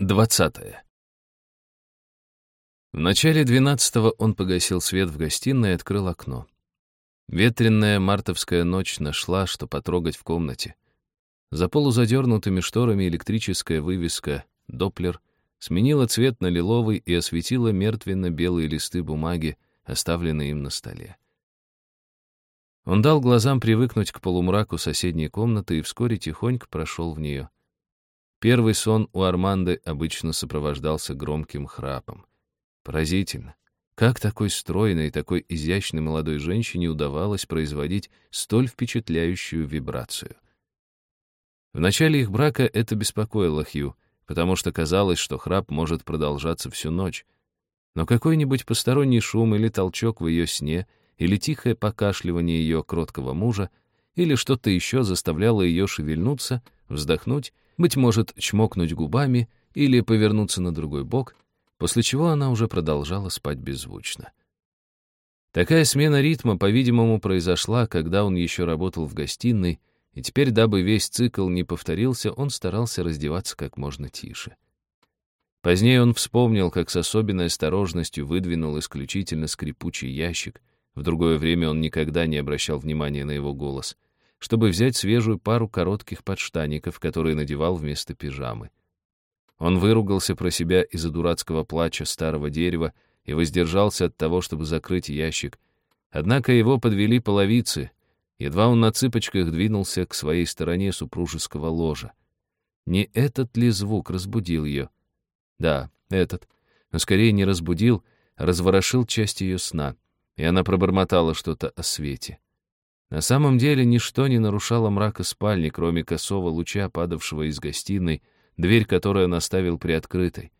Двадцатое. В начале двенадцатого он погасил свет в гостиной и открыл окно. Ветренная мартовская ночь нашла, что потрогать в комнате. За полузадернутыми шторами электрическая вывеска «Доплер» сменила цвет на лиловый и осветила мертвенно-белые листы бумаги, оставленные им на столе. Он дал глазам привыкнуть к полумраку соседней комнаты и вскоре тихонько прошел в нее. Первый сон у Арманды обычно сопровождался громким храпом. Поразительно. Как такой стройной, такой изящной молодой женщине удавалось производить столь впечатляющую вибрацию? В начале их брака это беспокоило Хью, потому что казалось, что храп может продолжаться всю ночь. Но какой-нибудь посторонний шум или толчок в ее сне, или тихое покашливание ее кроткого мужа, или что-то еще заставляло ее шевельнуться, вздохнуть быть может, чмокнуть губами или повернуться на другой бок, после чего она уже продолжала спать беззвучно. Такая смена ритма, по-видимому, произошла, когда он еще работал в гостиной, и теперь, дабы весь цикл не повторился, он старался раздеваться как можно тише. Позднее он вспомнил, как с особенной осторожностью выдвинул исключительно скрипучий ящик, в другое время он никогда не обращал внимания на его голос — чтобы взять свежую пару коротких подштаников, которые надевал вместо пижамы. Он выругался про себя из-за дурацкого плача старого дерева и воздержался от того, чтобы закрыть ящик. Однако его подвели половицы. Едва он на цыпочках двинулся к своей стороне супружеского ложа. Не этот ли звук разбудил ее? Да, этот. Но скорее не разбудил, а разворошил часть ее сна, и она пробормотала что-то о свете. На самом деле ничто не нарушало мрака спальни, кроме косого луча, падавшего из гостиной, дверь которой он оставил приоткрытой.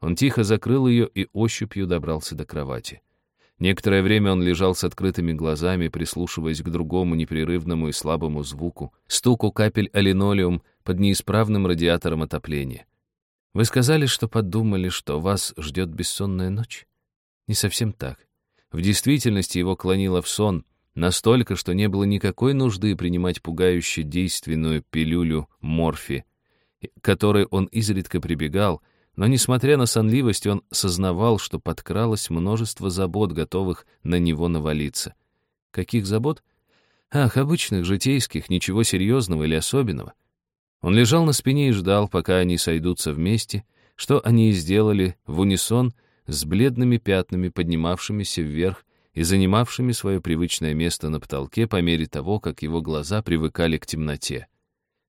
Он тихо закрыл ее и ощупью добрался до кровати. Некоторое время он лежал с открытыми глазами, прислушиваясь к другому непрерывному и слабому звуку, стуку капель о линолеум под неисправным радиатором отопления. Вы сказали, что подумали, что вас ждет бессонная ночь? Не совсем так. В действительности его клонило в сон, Настолько, что не было никакой нужды принимать пугающе действенную пилюлю морфи, которой он изредка прибегал, но, несмотря на сонливость, он сознавал, что подкралось множество забот, готовых на него навалиться. Каких забот? Ах, обычных, житейских, ничего серьезного или особенного. Он лежал на спине и ждал, пока они сойдутся вместе, что они и сделали в унисон с бледными пятнами, поднимавшимися вверх и занимавшими свое привычное место на потолке по мере того, как его глаза привыкали к темноте.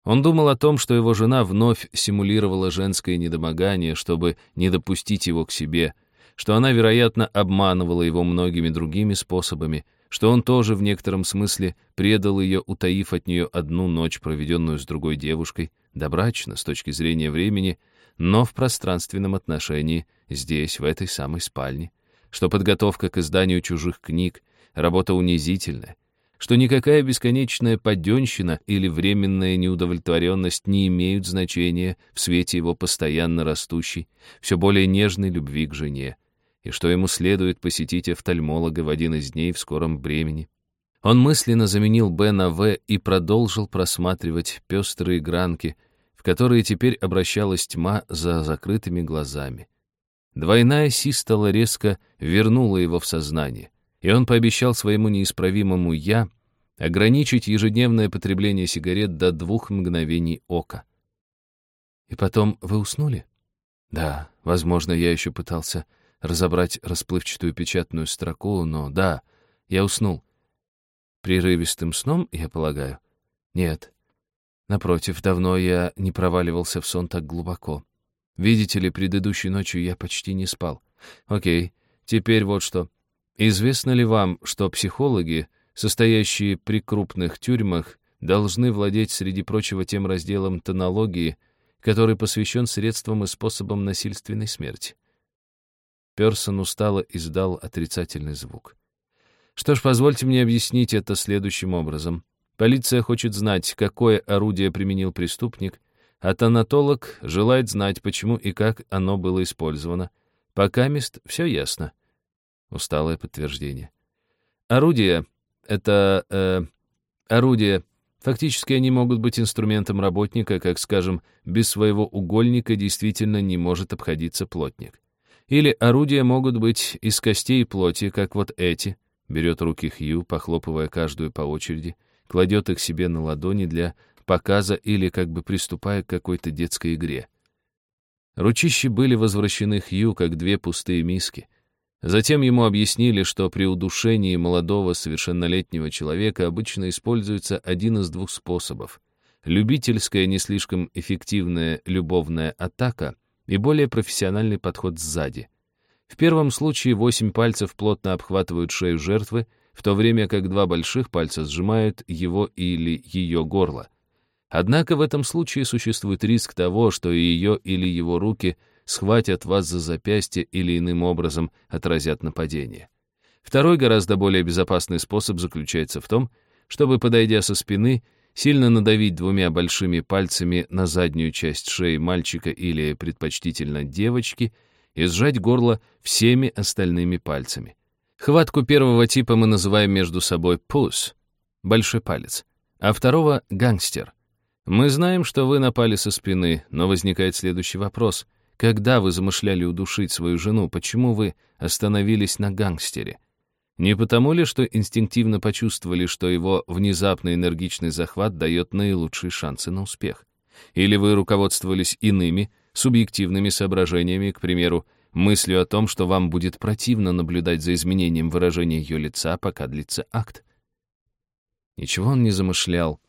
Он думал о том, что его жена вновь симулировала женское недомогание, чтобы не допустить его к себе, что она, вероятно, обманывала его многими другими способами, что он тоже в некотором смысле предал ее, утаив от нее одну ночь, проведенную с другой девушкой, добрачно с точки зрения времени, но в пространственном отношении, здесь, в этой самой спальне что подготовка к изданию чужих книг — работа унизительная, что никакая бесконечная подденщина или временная неудовлетворенность не имеют значения в свете его постоянно растущей, все более нежной любви к жене, и что ему следует посетить офтальмолога в один из дней в скором времени. Он мысленно заменил Б на В и продолжил просматривать пестрые гранки, в которые теперь обращалась тьма за закрытыми глазами. Двойная систола резко вернула его в сознание, и он пообещал своему неисправимому «я» ограничить ежедневное потребление сигарет до двух мгновений ока. «И потом вы уснули?» «Да, возможно, я еще пытался разобрать расплывчатую печатную строку, но да, я уснул. Прерывистым сном, я полагаю? Нет. Напротив, давно я не проваливался в сон так глубоко. Видите ли, предыдущей ночью я почти не спал. Окей, теперь вот что. Известно ли вам, что психологи, состоящие при крупных тюрьмах, должны владеть, среди прочего, тем разделом тонологии, который посвящен средствам и способам насильственной смерти? Персон устало издал отрицательный звук. Что ж, позвольте мне объяснить это следующим образом. Полиция хочет знать, какое орудие применил преступник — а тонатолог желает знать, почему и как оно было использовано. Пока мест все ясно. Усталое подтверждение. Орудие — это... Э, орудие Фактически они могут быть инструментом работника, как, скажем, без своего угольника действительно не может обходиться плотник. Или орудия могут быть из костей и плоти, как вот эти. Берет руки Хью, похлопывая каждую по очереди, кладет их себе на ладони для показа или как бы приступая к какой-то детской игре. Ручищи были возвращены Хью, как две пустые миски. Затем ему объяснили, что при удушении молодого совершеннолетнего человека обычно используется один из двух способов. Любительская, не слишком эффективная любовная атака и более профессиональный подход сзади. В первом случае восемь пальцев плотно обхватывают шею жертвы, в то время как два больших пальца сжимают его или ее горло. Однако в этом случае существует риск того, что ее или его руки – схватят вас за запястье или иным образом отразят нападение. Второй, гораздо более безопасный способ заключается в том, чтобы, подойдя со спины, сильно надавить двумя большими пальцами на заднюю часть шеи мальчика или, предпочтительно, девочки и сжать горло всеми остальными пальцами. Хватку первого типа мы называем между собой «пус» — большой палец, а второго — «гангстер». Мы знаем, что вы напали со спины, но возникает следующий вопрос — когда вы замышляли удушить свою жену, почему вы остановились на гангстере? Не потому ли, что инстинктивно почувствовали, что его внезапный энергичный захват дает наилучшие шансы на успех? Или вы руководствовались иными, субъективными соображениями, к примеру, мыслью о том, что вам будет противно наблюдать за изменением выражения ее лица, пока длится акт? Ничего он не замышлял.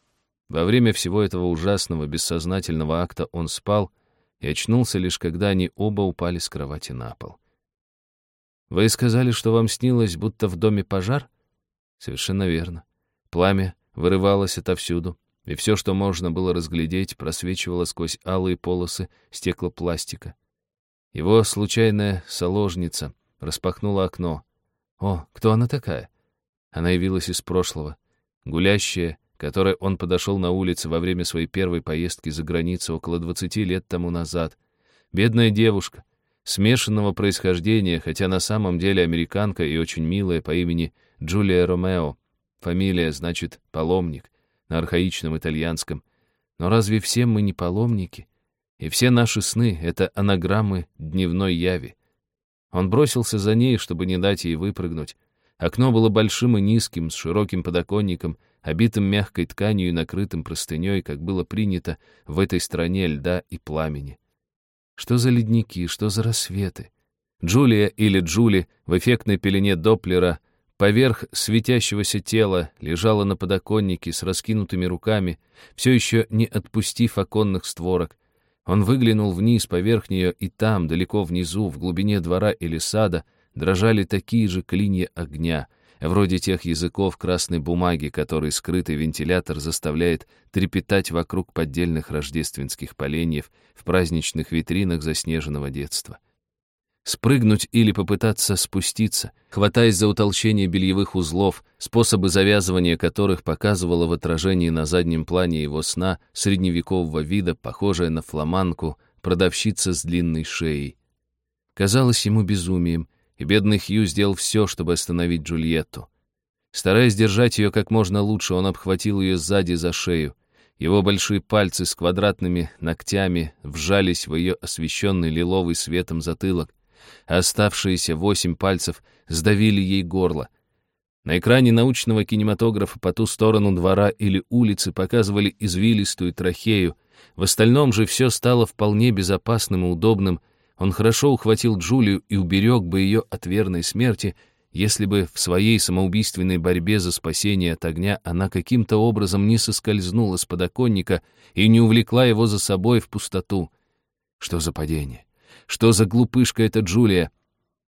Во время всего этого ужасного, бессознательного акта он спал — и очнулся лишь когда они оба упали с кровати на пол. «Вы сказали, что вам снилось, будто в доме пожар?» «Совершенно верно. Пламя вырывалось отовсюду, и все, что можно было разглядеть, просвечивало сквозь алые полосы стеклопластика. Его случайная соложница распахнула окно. О, кто она такая? Она явилась из прошлого, гулящая которой он подошел на улице во время своей первой поездки за границу около 20 лет тому назад. Бедная девушка, смешанного происхождения, хотя на самом деле американка и очень милая по имени Джулия Ромео. Фамилия значит «паломник» на архаичном итальянском. Но разве все мы не паломники? И все наши сны — это анаграммы дневной яви. Он бросился за ней, чтобы не дать ей выпрыгнуть. Окно было большим и низким, с широким подоконником — обитым мягкой тканью и накрытым простыней, как было принято в этой стране льда и пламени. Что за ледники, что за рассветы? Джулия или Джули в эффектной пелене Доплера поверх светящегося тела лежала на подоконнике с раскинутыми руками, все еще не отпустив оконных створок. Он выглянул вниз поверх нее, и там, далеко внизу, в глубине двора или сада, дрожали такие же клинья огня — вроде тех языков красной бумаги, который скрытый вентилятор заставляет трепетать вокруг поддельных рождественских поленьев в праздничных витринах заснеженного детства. Спрыгнуть или попытаться спуститься, хватаясь за утолщение бельевых узлов, способы завязывания которых показывало в отражении на заднем плане его сна средневекового вида, похожая на фламанку, продавщица с длинной шеей. Казалось ему безумием, и бедный Хью сделал все, чтобы остановить Джульетту. Стараясь держать ее как можно лучше, он обхватил ее сзади за шею. Его большие пальцы с квадратными ногтями вжались в ее освещенный лиловый светом затылок, а оставшиеся восемь пальцев сдавили ей горло. На экране научного кинематографа по ту сторону двора или улицы показывали извилистую трахею, в остальном же все стало вполне безопасным и удобным — он хорошо ухватил Джулию и уберег бы ее от верной смерти, если бы в своей самоубийственной борьбе за спасение от огня она каким-то образом не соскользнула с подоконника и не увлекла его за собой в пустоту. Что за падение? Что за глупышка эта Джулия?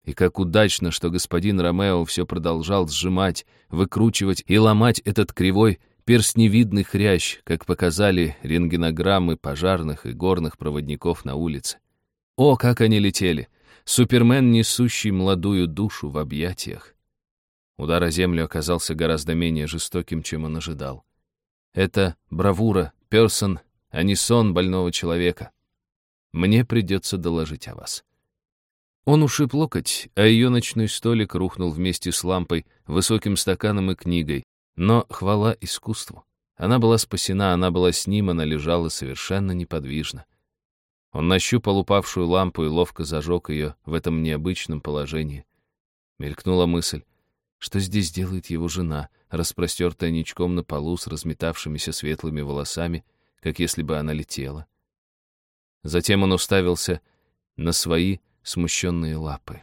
И как удачно, что господин Ромео все продолжал сжимать, выкручивать и ломать этот кривой, перстневидный хрящ, как показали рентгенограммы пожарных и горных проводников на улице. О, как они летели! Супермен, несущий молодую душу в объятиях. Удар о землю оказался гораздо менее жестоким, чем он ожидал. Это бравура, персон, а не сон больного человека. Мне придется доложить о вас. Он ушиб локоть, а ее ночной столик рухнул вместе с лампой, высоким стаканом и книгой. Но хвала искусству. Она была спасена, она была с ним, она лежала совершенно неподвижно. Он нащупал упавшую лампу и ловко зажег ее в этом необычном положении. Мелькнула мысль, что здесь делает его жена, распростертая ничком на полу с разметавшимися светлыми волосами, как если бы она летела. Затем он уставился на свои смущенные лапы.